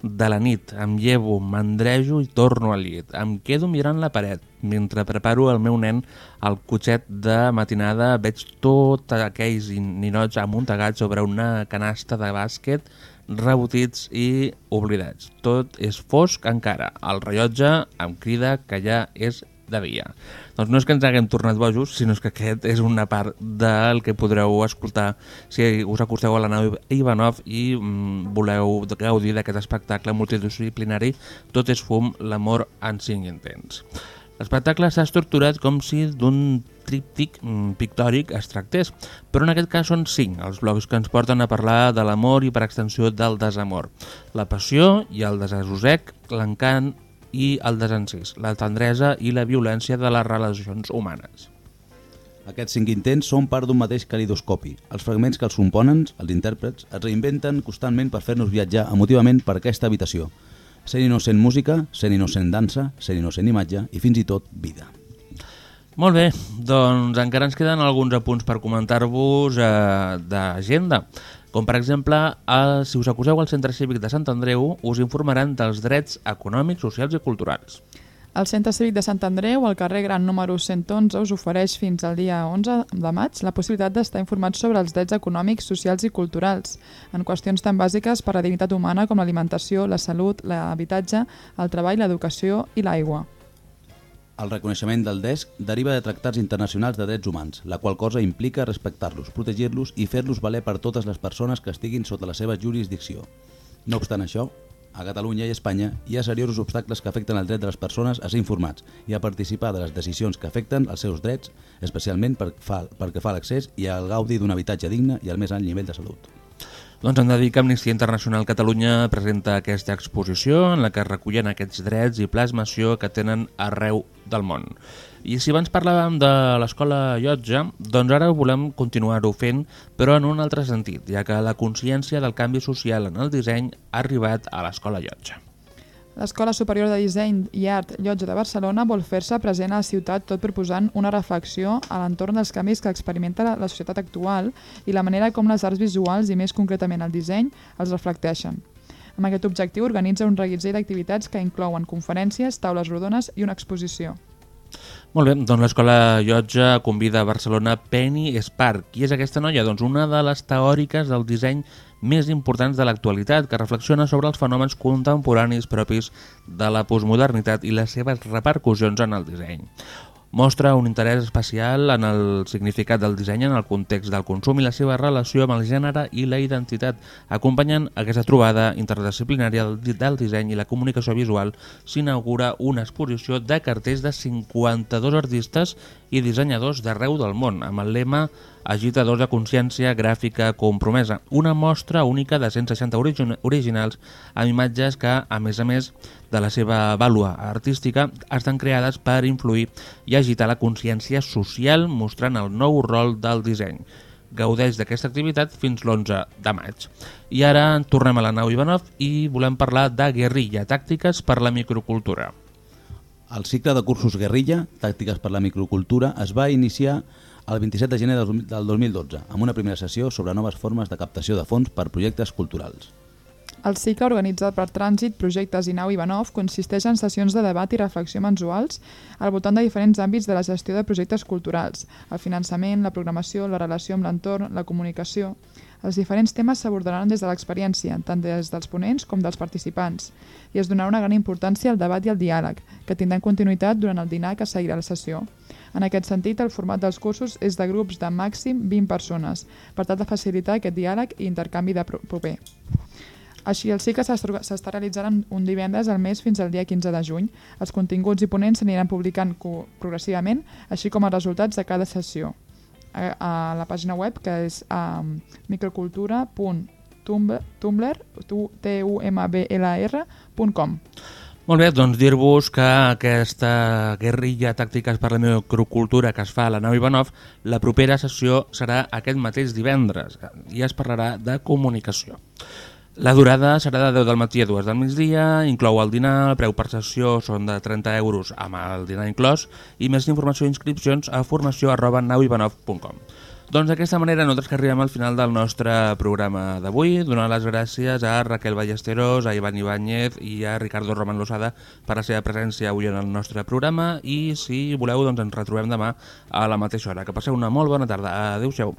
de la nit. Em llevo, m'endrejo i torno al llit. Em quedo mirant la paret. Mentre preparo el meu nen al cotxet de matinada veig tots aquells ninots amuntegats sobre una canasta de bàsquet rebotits i oblidats. Tot és fosc encara. El rellotge em crida que ja és de dia. Doncs no és que ens haguem tornat bojos, sinó que aquest és una part del que podreu escoltar si us acosteu a la nau Ivanov i mm, voleu gaudir d'aquest espectacle multidisciplinari Tot és fum, l'amor en cinc intents. L'espectacle s'ha estructurat com si d'un tríptic mm, pictòric es tractés, però en aquest cas són cinc els blocs que ens porten a parlar de l'amor i per extensió del desamor. La passió i el desasosec, l'encant i el desencís, la tendresa i la violència de les relacions humanes. Aquests cinc intents són part d'un mateix calidoscopi. Els fragments que els componen, els intèrprets, es reinventen constantment per fer-nos viatjar emotivament per aquesta habitació. Sent innocent música, sent innocent dansa, sent innocent imatge i fins i tot vida. Molt bé, doncs encara ens queden alguns apunts per comentar-vos eh, d'agenda. Com per exemple, eh, si us acuseu al Centre Cívic de Sant Andreu, us informaran dels drets econòmics, socials i culturals. El Centre Cívic de Sant Andreu, al carrer Gran número 111, us ofereix fins al dia 11 de maig la possibilitat d'estar informats sobre els drets econòmics, socials i culturals, en qüestions tan bàsiques per a la dignitat humana com l'alimentació, la salut, l'habitatge, el treball, l'educació i l'aigua. El reconeixement del DESC deriva de tractats internacionals de drets humans, la qual cosa implica respectar-los, protegir-los i fer-los valer per totes les persones que estiguin sota la seva jurisdicció. No obstant això, a Catalunya i Espanya hi ha seriosos obstacles que afecten el dret de les persones a ser informats i a participar de les decisions que afecten els seus drets, especialment per fa, perquè fa l'accés i al gaudi d'un habitatge digne i al més alt nivell de salut. Doncs hem de dir que Amnistia Internacional Catalunya presenta aquesta exposició en la que es recullen aquests drets i plasmació que tenen arreu del món. I si abans parlàvem de l'escola Llotja, doncs ara volem continuar-ho fent, però en un altre sentit, ja que la consciència del canvi social en el disseny ha arribat a l'escola Llotja. L'Escola Superior de Disseny i Art Llotja de Barcelona vol fer-se present a la ciutat tot proposant una reflexió a l'entorn dels canvis que experimenta la, la societat actual i la manera com les arts visuals i més concretament el disseny els reflecteixen. Amb aquest objectiu organitza un reguitzell d'activitats que inclouen conferències, taules rodones i una exposició. Molt bé, doncs l'escola Llotja convida a Barcelona Penny Spark. Qui és aquesta noia? Doncs una de les teòriques del disseny més importants de l'actualitat, que reflexiona sobre els fenòmens contemporanis propis de la postmodernitat i les seves repercussions en el disseny. Mostra un interès especial en el significat del disseny en el context del consum i la seva relació amb el gènere i la identitat. Acompanyant aquesta trobada interdisciplinària del disseny i la comunicació visual, s'inaugura una exposició de cartells de 52 artistes i dissenyadors d'arreu del món, amb el lema agitadors de consciència gràfica compromesa, una mostra única de 160 origin originals amb imatges que, a més a més de la seva vàlua artística, estan creades per influir i agitar la consciència social mostrant el nou rol del disseny. Gaudeix d'aquesta activitat fins l'11 de maig. I ara tornem a la nau Ivanov i volem parlar de guerrilla, tàctiques per la microcultura. El cicle de cursos guerrilla, tàctiques per la microcultura, es va iniciar el 27 de gener del 2012, amb una primera sessió sobre noves formes de captació de fons per projectes culturals. El cicle, organitzat per Trànsit, Projectes i Nau Ivanov, consisteix en sessions de debat i reflexió mensuals al voltant de diferents àmbits de la gestió de projectes culturals, el finançament, la programació, la relació amb l'entorn, la comunicació... Els diferents temes s'abordaran des de l'experiència, tant des dels ponents com dels participants, i es donarà una gran importància al debat i al diàleg, que tindran continuïtat durant el dinar que seguirà la sessió. En aquest sentit, el format dels cursos és de grups de màxim 20 persones, per tal de facilitar aquest diàleg i intercanvi de proper. Així, el cicle s'està realitzant un divendres al mes fins al dia 15 de juny. Els continguts i ponents s'aniran publicant progressivament, així com els resultats de cada sessió a, a la pàgina web que és um, microcultura.tumblr.com molt bé, doncs dir-vos que aquesta guerrilla tàctiques per la microcultura que es fa a la nau Ivanov, la propera sessió serà aquest mateix divendres i es parlarà de comunicació. La durada serà de 10 del matí a 2 del migdia, inclou el dinar, el preu per sessió són de 30 euros amb el dinar inclòs i més informació i inscripcions a formació arroba nauivanov.com. Doncs d'aquesta manera nosaltres que arribem al final del nostre programa d'avui, donar les gràcies a Raquel Ballesteros, a Ivan Ibáñez i a Ricardo Roman Losada per la seva presència avui en el nostre programa i si voleu doncs ens retrobem demà a la mateixa hora. Que passeu una molt bona tarda. Adéu-siau.